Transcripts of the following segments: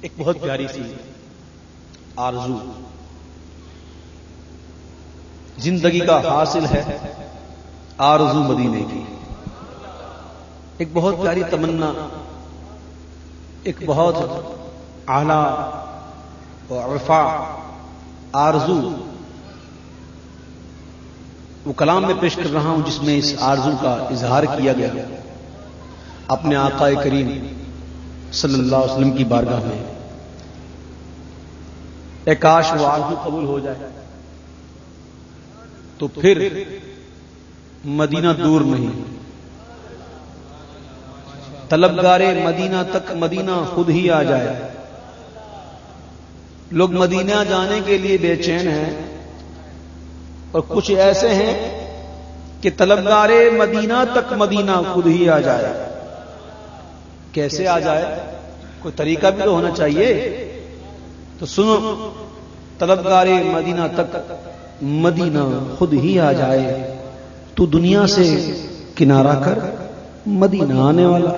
ایک بہت پیاری سی آرزو۔ زندگی کا حاصل ہے آرزو مدینے کی۔ ایک بہت پیاری تمنا، ایک بہت اعلی عرفا آرزو۔ وہ کلام میں پیش کر رہا ہوں جس میں اس آرزو کا اظہار کیا گیا۔ اپنے آقا کریم صلی اللہ علیہ وسلم کی بارگاہ میں۔ اے کاش وہ قبول ہو جائے۔ تو پھر مدینہ دور نہیں۔ طلبگارے مدینہ تک مدینہ خود ہی آ جائے۔ لوگ مدینہ جانے کے لیے بے چین ہیں۔ اور کچھ ایسے ہیں کہ طلبگار مدینہ تک مدینہ خود ہی آ جائے۔ کیسے آ جائے؟ کوئی طریقہ بھی تو ہونا چاہیے۔ تو سنو، طلبگار مدینہ تک مدینہ خود ہی آ جائے۔ تو دنیا سے کنارہ کر، مدینہ آنے والا۔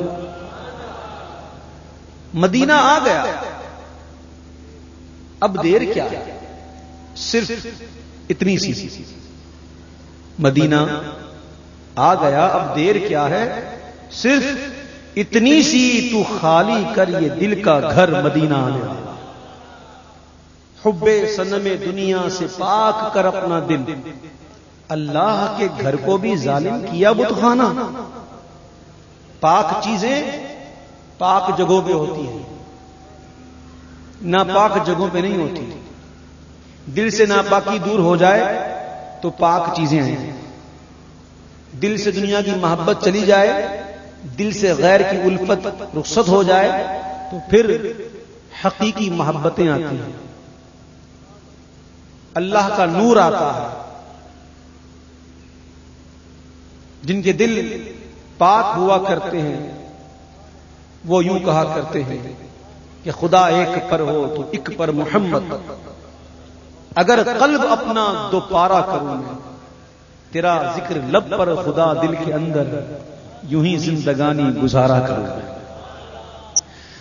مدینہ آ گیا۔ اب دیر کیا؟ صرف اتنی سی۔ مدینہ آ گیا، اب دیر کیا ہے؟ صرف اتنی سی تو خالی کر یہ دل کا گھر مدینہ آنے والا حب سنم دنیا سے پاک کر اپنا دل۔ اللہ کے گھر کو بھی ظالم کیا بت خانہ۔ پاک چیزیں پاک جگہوں پہ ہوتی ہیں۔ نہ پاک جگہوں پہ نہیں ہوتی۔ دل سے ناپاکی دور ہو جائے تو پاک چیزیں آئیں دل سے دنیا کی محبت چلی جائے دل سے غیر کی الفت رخصت ہو جائے تو پھر حقیقی محبتیں آتی ہیں۔ اللہ کا نور آتا ہے۔ جن کے دل پاک ہوا کرتے ہیں، وہ یوں کہا کرتے ہیں کہ خدا ایک پر ہو تو ایک پر محمد۔ اگر قلب اپنا دو پارا کروں میں، تیرا ذکر لب پر خدا دل کے اندر۔ یوں ہی زندگانی گزارا کروں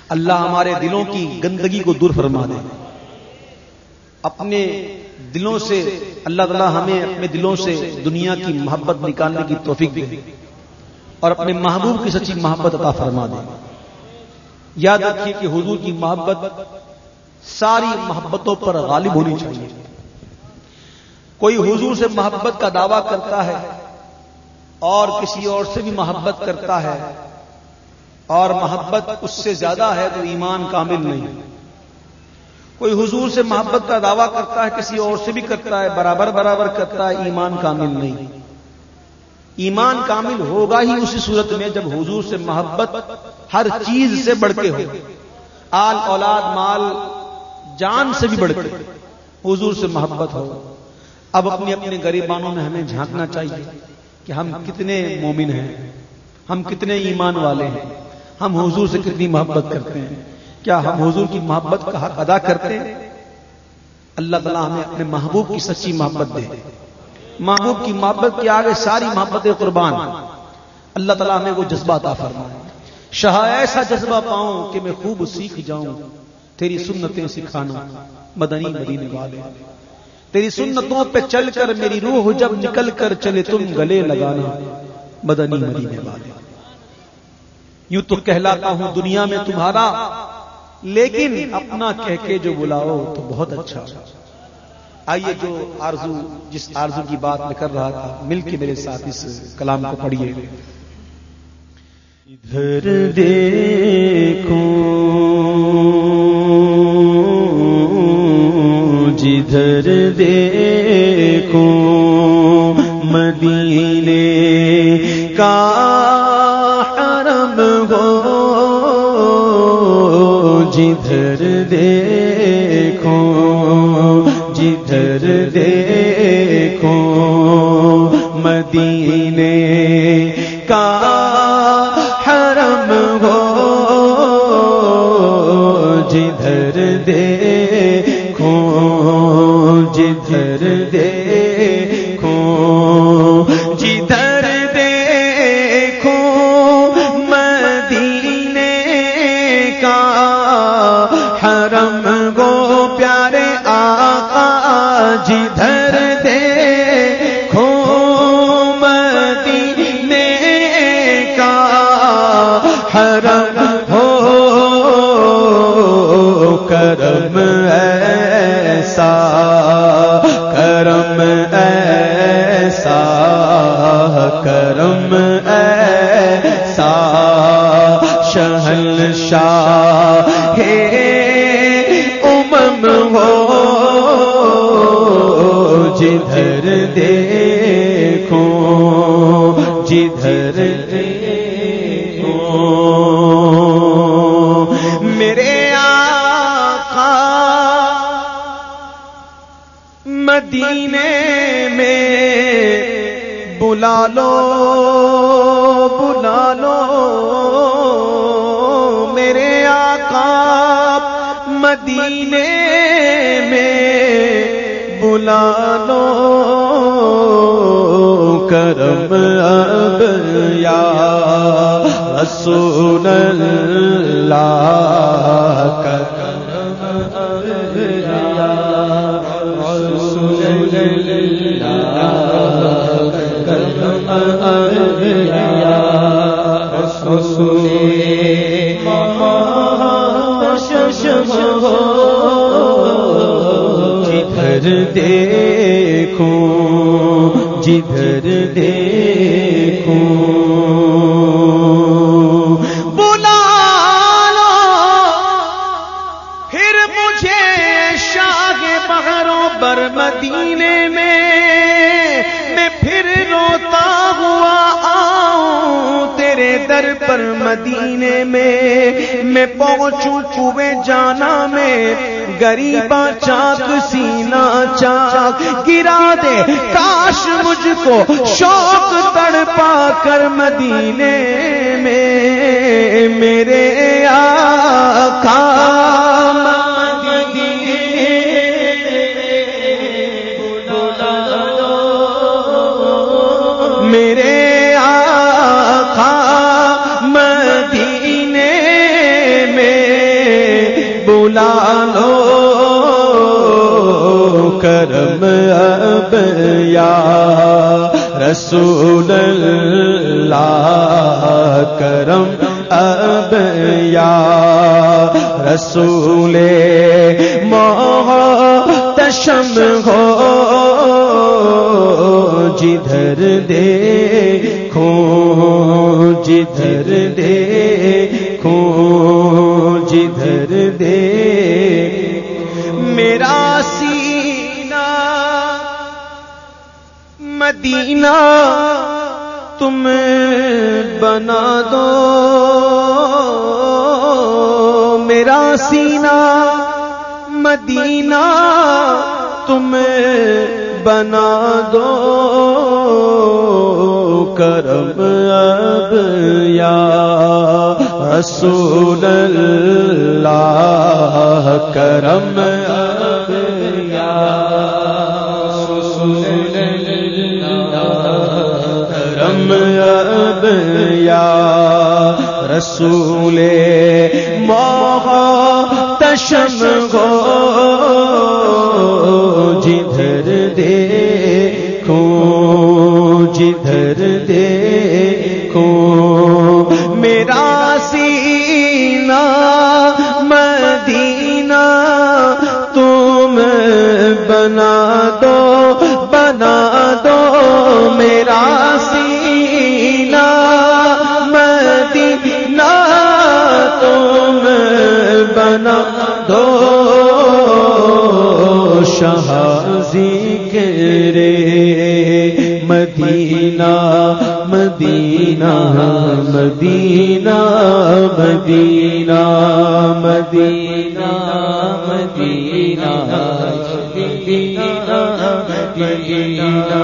اللہ ہمارے دلوں کی گندگی کو دور فرما دے۔ اپنے دلوں سے اللہ تعالی ہمیں اپنے دلوں سے دنیا کی محبت نکالنے کی توفیق دے۔ اور اپنے محبوب کی سچی محبت عطا فرما دے۔ یاد رکھیے کہ حضور کی محبت ساری محبتوں پر غالب ہونی چاہیے۔ کوئی حضور سے محبت کا دعویٰ کرتا ہے اور کسی اور سے بھی محبت کرتا ہے اور محبت اس سے زیادہ ہے تو ایمان کامل نہیں کوئی حضور سے محبت کا دعویٰ کرتا ہے، کسی اور سے بھی کرتا ہے، برابر برابر کرتا ہے، ایمان کامل نہیں۔ ایمان کامل ہوگا ہی اسی صورت میں جب حضور سے محبت ہر چیز سے بڑھ کے ہو۔ آل، اولاد، مال، جان سے بھی بڑھ کے حضور سے محبت ہو۔ اب اپنے اپنے غریبانوں میں ہمیں جھانکنا چاہیے۔ کہ ہم کتنے مومن ہیں، ہم کتنے ایمان والے ہیں، ہم حضور سے کتنی محبت کرتے ہیں۔ کیا ہم حضور کی محبت کا حق ادا کرتے ہیں؟ اللہ تعالیٰ ہمیں اپنے محبوب کی سچی محبت دے۔ محبوب کی محبت کے آگے ساری محبت قربان۔ اللہ تعالیٰ ہمیں وہ جذبہ عطا فرمائے۔ شاہ، ایسا جذبہ پاؤں کہ میں خوب سیکھ جاؤں تیری سنتیں سکھانا مدنی مدینے والے۔ تیری سنتوں پہ چل کر میری روح جب نکل کر چلے تم گلے لگانا مدنی مدینے والے۔ یوں تو کہلاتا ہوں دنیا میں تمہارا، لیکن اپنا کہہ کے جو بلاؤ تو بہت اچھا۔ آئیے جو آرزو، جس آرزو کی بات میں کر رہا تھا، مل کے میرے ساتھ اس کلام کو پڑھیے۔ ادھر دیکھو جدھر دیکھو مدینے کا حرم ہو جدھر دیکھو جدھر دیکھو جدھر دیکھو، مدینے کا حرم گو پیارے آقا، جدھر دیکھو، مدینے کا حرم شاہ ہے امم ہو جدھر دیکھو جدھر دیکھو میرے آقا، مدینے میں بلا لو بلا لو۔ میرے آقا مدینے میں بلا لو کرم اب یا رسول اللہ کرم اب یا رسول اللہ کرم اب یا رسول جدھر دیکھو جدھر دیکھو بلا لو پھر مجھے شاہ بغروں بر مدینے میں میں پھر روتا ہوا آؤں۔ تیرے در پر مدینے میں میں پہنچوں کنویں جانا میں گریبا چاک، سینا چاک۔ گرا دے، کاش مجھ کو شوق تڑپا کر مدینے میں۔ میرے اب یا رسول اللہ کرم، اب یا رسول محتشم ہو۔ جدھر دیکھو جدھر دیکھو، جدھر دے میرا سینہ مدینہ تم بنا دو۔ میرا سینہ مدینہ تم بنا دو۔ کرم اب یا رسول اللہ، کرم اب یا رسول محتشم گو جدھر دیکھو جدھر دیکھو میرا سینہ مدینہ تم بنا۔ شہازی کرے مدینہ مدینہ مدینہ مدینہ مدینہ مدینہ مدینہ مدینہ مدینہ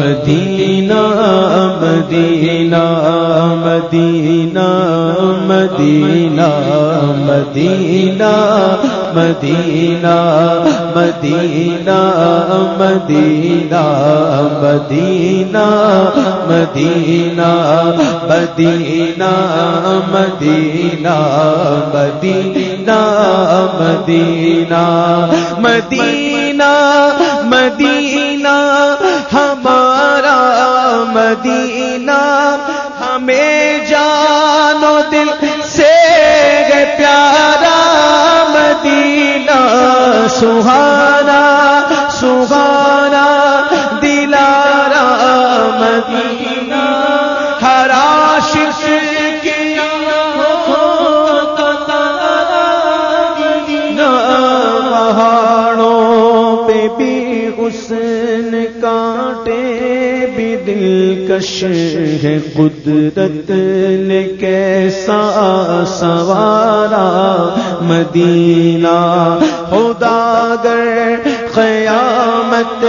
مدینہ مدینہ مدینہ مدینہ مدینہ مدینہ مدینہ مدینہ مدینہ مدینہ مدینہ مدینہ مدینہ مدینہ مدینہ مدینہ مدینہ ہمارا مدینہ سہارا سہارا دلارا مدینہ ہرا شش کیا پہاڑوں پہ بھی حسن کانٹے بھی دل کش ہے قدرت نے کیسا سوارا مدینہ خدا گر قیامت